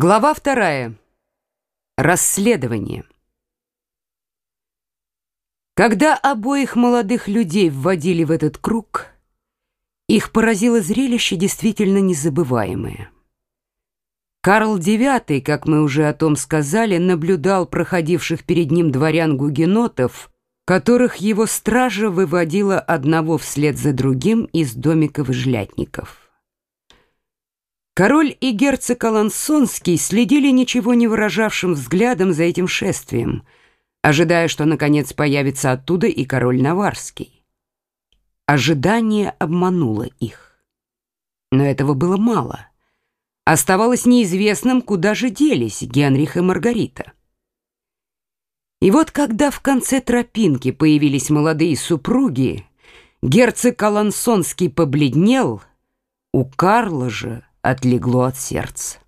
Глава вторая. Расследование. Когда обоих молодых людей вводили в этот круг, их поразило зрелище действительно незабываемое. Карл IX, как мы уже о том сказали, наблюдал проходивших перед ним дворян-гугенотов, которых его стража выводила одного вслед за другим из домика выжлятников. Король и герцог Алансонский следили ничего не выражавшим взглядом за этим шествием, ожидая, что наконец появится оттуда и король Наварский. Ожидание обмануло их. Но этого было мало. Оставалось неизвестным, куда же делись Генрих и Маргарита. И вот когда в конце тропинки появились молодые супруги, герцог Алансонский побледнел, у Карла же отлегло от сердца.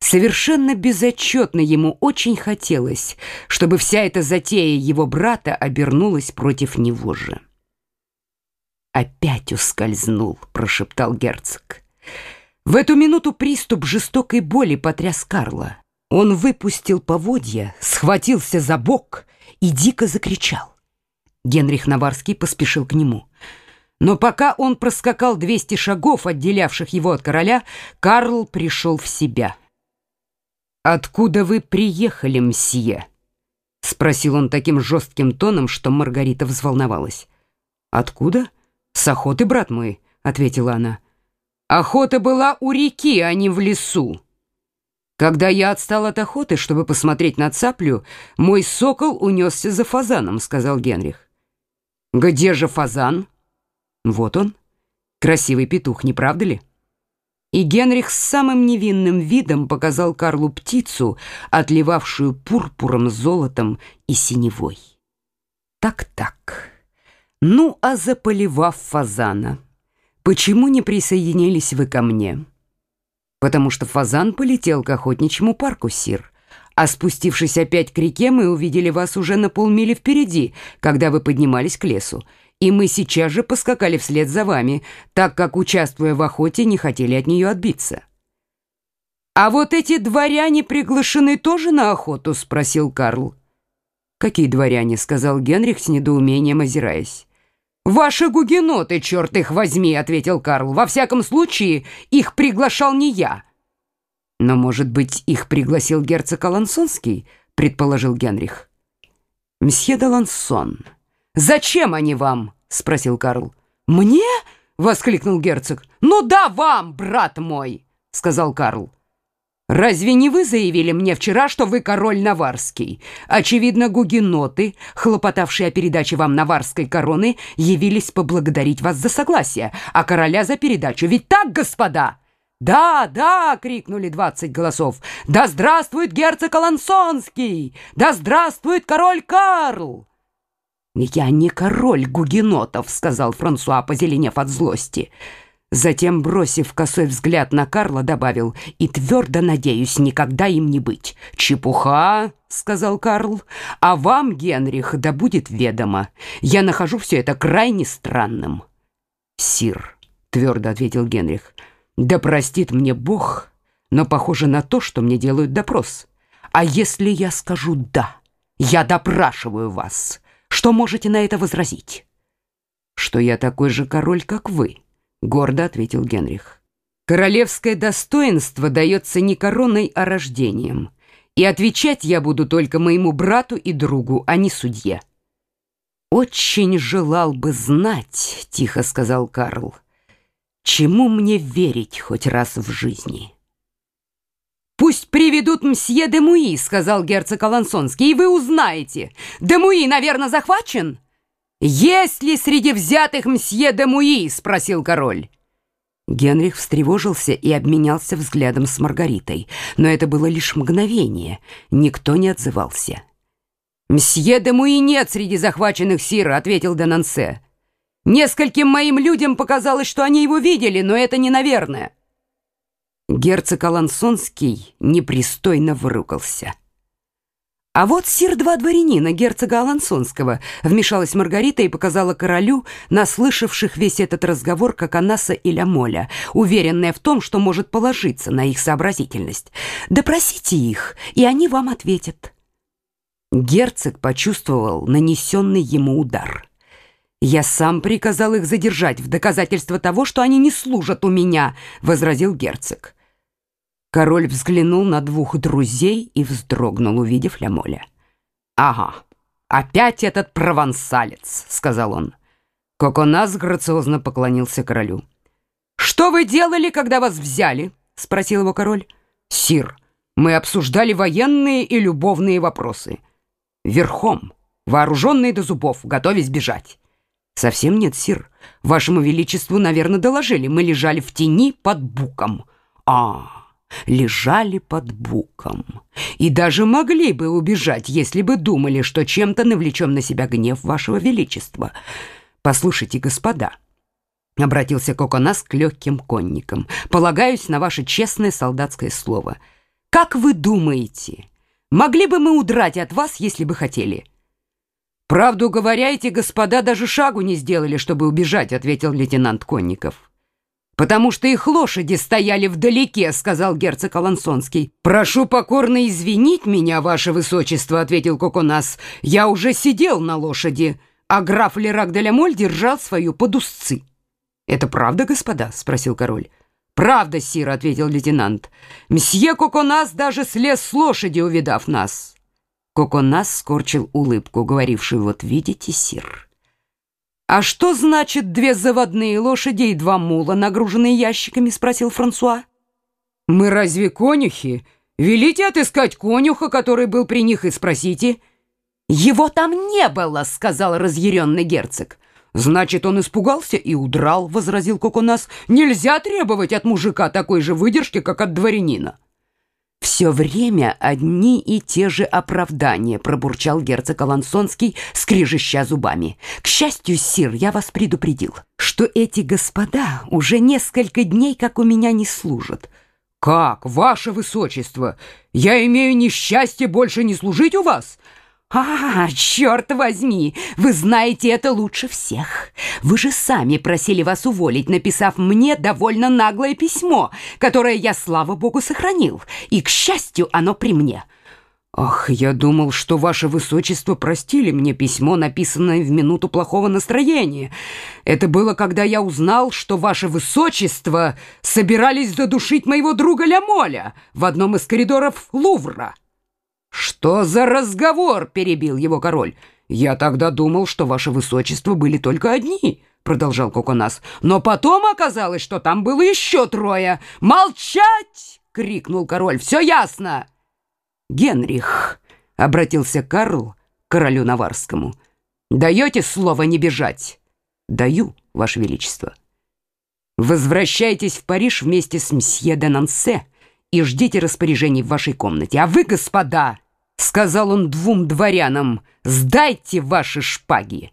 Совершенно безотчетно ему очень хотелось, чтобы вся эта затея его брата обернулась против него же. «Опять ускользнул», — прошептал герцог. В эту минуту приступ жестокой боли потряс Карла. Он выпустил поводья, схватился за бок и дико закричал. Генрих Наварский поспешил к нему — но пока он проскакал 200 шагов, отделявших его от короля, Карл пришел в себя. «Откуда вы приехали, мсье?» — спросил он таким жестким тоном, что Маргарита взволновалась. «Откуда? С охоты, брат мой», — ответила она. «Охота была у реки, а не в лесу. Когда я отстал от охоты, чтобы посмотреть на цаплю, мой сокол унесся за фазаном», — сказал Генрих. «Где же фазан?» Вот он, красивый петух, не правда ли? И Генрих с самым невинным видом показал Карлу птицу, отливавшую пурпуром, золотом и синевой. Так-так. Ну, а заполивав фазана, почему не присоединились вы ко мне? Потому что фазан полетел к охотничьему парку, сир. А спустившись опять к реке, мы увидели вас уже на полмили впереди, когда вы поднимались к лесу и мы сейчас же поскакали вслед за вами, так как, участвуя в охоте, не хотели от нее отбиться». «А вот эти дворяне приглашены тоже на охоту?» — спросил Карл. «Какие дворяне?» — сказал Генрих с недоумением озираясь. «Ваши гугеноты, черт их возьми!» — ответил Карл. «Во всяком случае, их приглашал не я». «Но, может быть, их пригласил герцог Алансонский?» — предположил Генрих. «Мсье де Лансон», «Зачем они вам?» — спросил Карл. «Мне?» — воскликнул герцог. «Ну да, вам, брат мой!» — сказал Карл. «Разве не вы заявили мне вчера, что вы король Наварский? Очевидно, гугеноты, хлопотавшие о передаче вам наварской короны, явились поблагодарить вас за согласие, а короля за передачу. Ведь так, господа?» «Да, да!» — крикнули двадцать голосов. «Да здравствует герцог Алансонский! Да здравствует король Карл!» «Я не король гугенотов», — сказал Франсуа, позеленев от злости. Затем, бросив косой взгляд на Карла, добавил, «И твердо надеюсь никогда им не быть». «Чепуха», — сказал Карл, «а вам, Генрих, да будет ведомо. Я нахожу все это крайне странным». «Сир», — твердо ответил Генрих, «да простит мне Бог, но похоже на то, что мне делают допрос. А если я скажу «да», я допрашиваю вас». Что можете на это возразить? Что я такой же король, как вы, гордо ответил Генрих. Королевское достоинство дается не короной, а рождением. И отвечать я буду только моему брату и другу, а не судье. Очень желал бы знать, тихо сказал Карл, чему мне верить хоть раз в жизни. «Пусть приведут мсье де Муи», — сказал герцог Алансонский, — «и вы узнаете. Де Муи, наверное, захвачен?» «Есть ли среди взятых мсье де Муи?» — спросил король. Генрих встревожился и обменялся взглядом с Маргаритой, но это было лишь мгновение, никто не отзывался. «Мсье де Муи нет среди захваченных сира», — ответил Денансе. «Нескольким моим людям показалось, что они его видели, но это не наверное». Герцог Алансонский непристойно выругался. «А вот сир два дворянина, герцога Алансонского», — вмешалась Маргарита и показала королю, наслышавших весь этот разговор, как Анаса и Лямоля, уверенная в том, что может положиться на их сообразительность. «Допросите их, и они вам ответят». Герцог почувствовал нанесенный ему удар. «Я сам приказал их задержать в доказательство того, что они не служат у меня», — возразил герцог. Король взглянул на двух друзей и вздрогнул, увидев Лямоля. «Ага, опять этот провансалец», — сказал он. Коконас грациозно поклонился королю. «Что вы делали, когда вас взяли?» — спросил его король. «Сир, мы обсуждали военные и любовные вопросы. Верхом, вооруженные до зубов, готовясь бежать». «Совсем нет, сир. Вашему величеству, наверное, доложили. Мы лежали в тени под буком». «А-а-а!» лежали под буком и даже могли бы убежать, если бы думали, что чем-то навлечем на себя гнев вашего величества. Послушайте, господа, — обратился Коконас к легким конникам, — полагаюсь на ваше честное солдатское слово. Как вы думаете, могли бы мы удрать от вас, если бы хотели?» «Правду говоря, эти господа даже шагу не сделали, чтобы убежать», — ответил лейтенант Конников. «Потому что их лошади стояли вдалеке», — сказал герцог Алансонский. «Прошу покорно извинить меня, ваше высочество», — ответил Коконас. «Я уже сидел на лошади, а граф Лерак де Лямоль держал свою под узцы». «Это правда, господа?» — спросил король. «Правда, сир», — ответил лейтенант. «Мсье Коконас даже слез с лошади, увидав нас». Коконас скорчил улыбку, говорившую «Вот видите, сир». «А что значит две заводные лошади и два мула, нагруженные ящиками?» — спросил Франсуа. «Мы разве конюхи? Велите отыскать конюха, который был при них, и спросите». «Его там не было», — сказал разъяренный герцог. «Значит, он испугался и удрал», — возразил Коконас. «Нельзя требовать от мужика такой же выдержки, как от дворянина». «Все время одни и те же оправдания», — пробурчал герцог Алансонский, скрижища зубами. «К счастью, сир, я вас предупредил, что эти господа уже несколько дней как у меня не служат». «Как, ваше высочество? Я имею несчастье больше не служить у вас?» «А, черт возьми, вы знаете это лучше всех. Вы же сами просили вас уволить, написав мне довольно наглое письмо, которое я, слава богу, сохранил, и, к счастью, оно при мне». «Ах, я думал, что ваше высочество простили мне письмо, написанное в минуту плохого настроения. Это было, когда я узнал, что ваше высочество собирались задушить моего друга Лямоля в одном из коридоров Лувра». «Что за разговор?» — перебил его король. «Я тогда думал, что ваше высочество были только одни», — продолжал Коконас. «Но потом оказалось, что там было еще трое. Молчать!» — крикнул король. «Все ясно!» «Генрих!» — обратился Карл к королю Наварскому. «Даете слово не бежать?» «Даю, ваше величество». «Возвращайтесь в Париж вместе с мсье де Нансе и ждите распоряжений в вашей комнате. А вы, господа!» — сказал он двум дворянам, — «сдайте ваши шпаги!»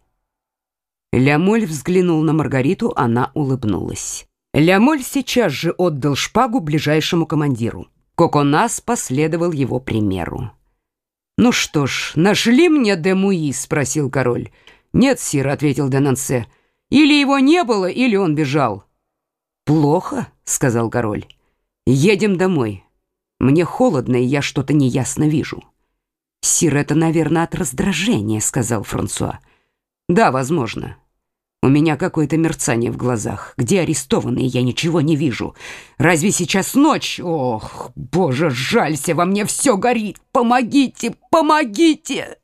Лямоль взглянул на Маргариту, она улыбнулась. Лямоль сейчас же отдал шпагу ближайшему командиру. Коконас последовал его примеру. «Ну что ж, нашли мне Демуи?» — спросил король. «Нет, сир», — ответил Денансе. «Или его не было, или он бежал». «Плохо», — сказал король. «Едем домой. Мне холодно, и я что-то неясно вижу». «Сир, это, наверное, от раздражения», — сказал Франсуа. «Да, возможно. У меня какое-то мерцание в глазах. Где арестованные, я ничего не вижу. Разве сейчас ночь? Ох, боже, жалься, во мне все горит. Помогите, помогите!»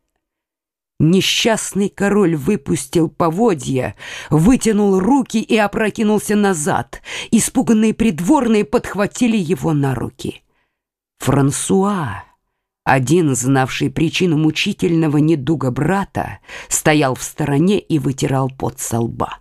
Несчастный король выпустил поводья, вытянул руки и опрокинулся назад. Испуганные придворные подхватили его на руки. Франсуа один, знавший причину мучительного недуга брата, стоял в стороне и вытирал пот со лба.